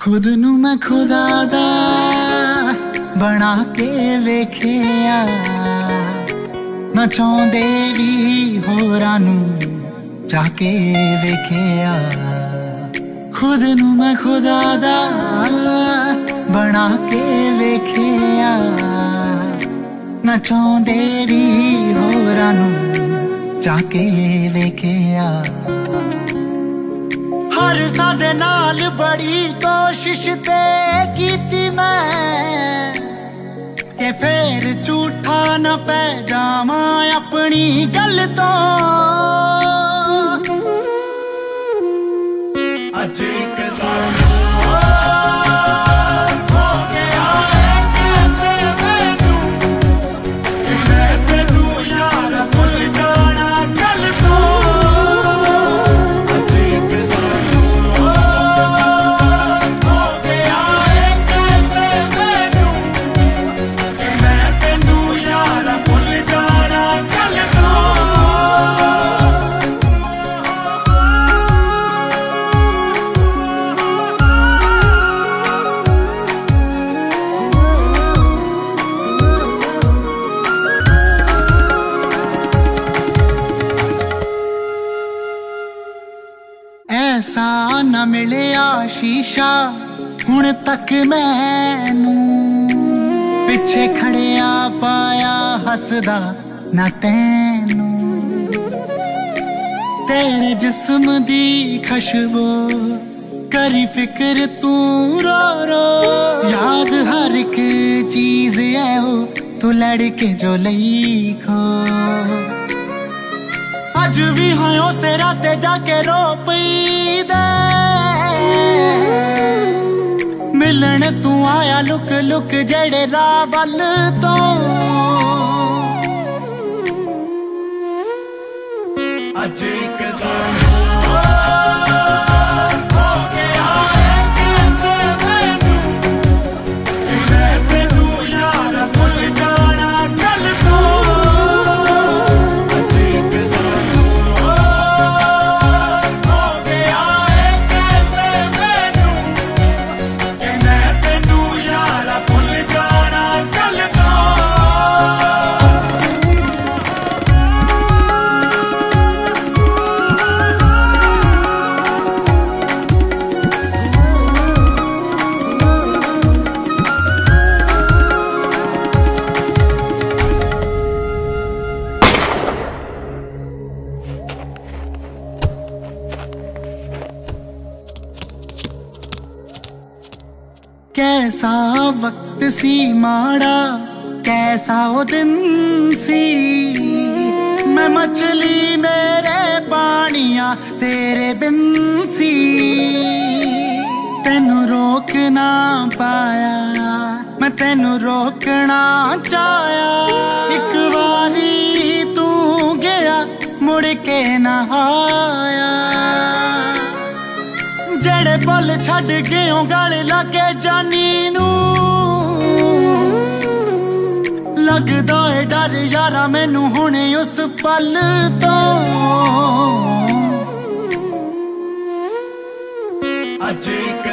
ਖੁਦ ਨੂੰ ਮੈਂ ਖੁਦਾ ਦਾ ਬਣਾ ਕੇ ਵੇਖਿਆ। ਨਾ ਚਾਹੁੰਦੇ ਵੀ ਹੋਰਾਂ ਨੂੰ ਚਾਹ ਕੇ ਵੇਖਿਆ। ਖੁਦ ਨੂੰ ਮੈਂ ਖੁਦਾ ਦਾ ਬਣਾ ਕੇ ਵੇਖਿਆ। ਨਾ ਚਾਹੁੰਦੇ ਵੀ ਹੋਰਾਂ ਨੂੰ ਚਾਹ ਕੇ ਵੇਖਿਆ। ਹਰ ਸਾਡੇ ਨਾਲ ਬੜੀ ਕੋਸ਼ਿਸ਼ ਤੇ ਕੀਤੀ ਮੈਂ ਕਿ ਫੇਰ ਝੂਠਾ ਨਾ ਪੈ ਜਾਵਾਂ ਆਪਣੀ ਗੱਲ ਤੋਂ ਅੱਜ ਇੱਕ ਸਾਨੂੰ ਐਸਾ ਨਾ ਮਿਲਿਆ ਸ਼ੀਸ਼ਾ, ਹੁਣ ਤੱਕ ਮੈਨੂੰ ਪਿੱਛੇ ਖੜਿਆ ਪਾਇਆ ਹੱਸਦਾ ਨਾ ਤੈਨੂੰ। ਤੇਰੇ ਜਿਸਮ ਦੀ ਖੁਸ਼ਬੂ ਕਰੀ ਫਿਕਰ ਤੂੰ ਰੋ ਰੋ। ਯਾਦ ਹਰ ਇੱਕ ਚੀਜ਼ ਐ ਉਹ, ਤੂੰ ਲੜ ਕੇ ਜੋ ਲਈ ਖੋ। ਅੱਜ ਵੀ ਹਾਂ ਉਸੇ ਰਾਤੇ ਜਾ ਕੇ ਰੋ ਪਈ ਦੇ ਮਿਲਣ ਤੂੰ ਆਇਆ ਲੁਕ ਲੁਕ ਜਿਹੜੇ ਰਾਹ ਵੱਲ ਤੋਂ। ਅੱਜ ਇੱਕ ਸਾਨੂੰ ਕੈਸਾ ਵਕਤ ਸੀ ਮਾੜਾ ਕੈਸਾ ਉਹ ਦਿਨ ਸੀ ਮੈਂ ਮਛਲੀ ਮੇਰੇ ਪਾਣੀਆਂ ਤੇਰੇ ਬਿਨ ਸੀ ਤੈਨੂੰ ਰੋਕ ਨਾ ਪਾਇਆ ਮੈਂ ਤੈਨੂੰ ਰੋਕਣਾ ਚਾਹਿਆ ਇੱਕ ਵਾਰੀ ਤੂੰ ਗਿਆ ਮੁੜ ਕੇ ਨਾ ਆਇਆ ਜਿਹੜੇ ਪਲ ਛੱਡ ਗਿਓ, ਗਾਲੇ ਲਾਗੇ ਜਾਨੀ ਨੂੰ। ਲੱਗਦਾ ਏ ਡਰ ਯਾਰਾ ਮੈਨੂੰ ਹੁਣੇ ਉਸ ਪਲ ਤੋਂ। ਅੱਜ ਇੱਕ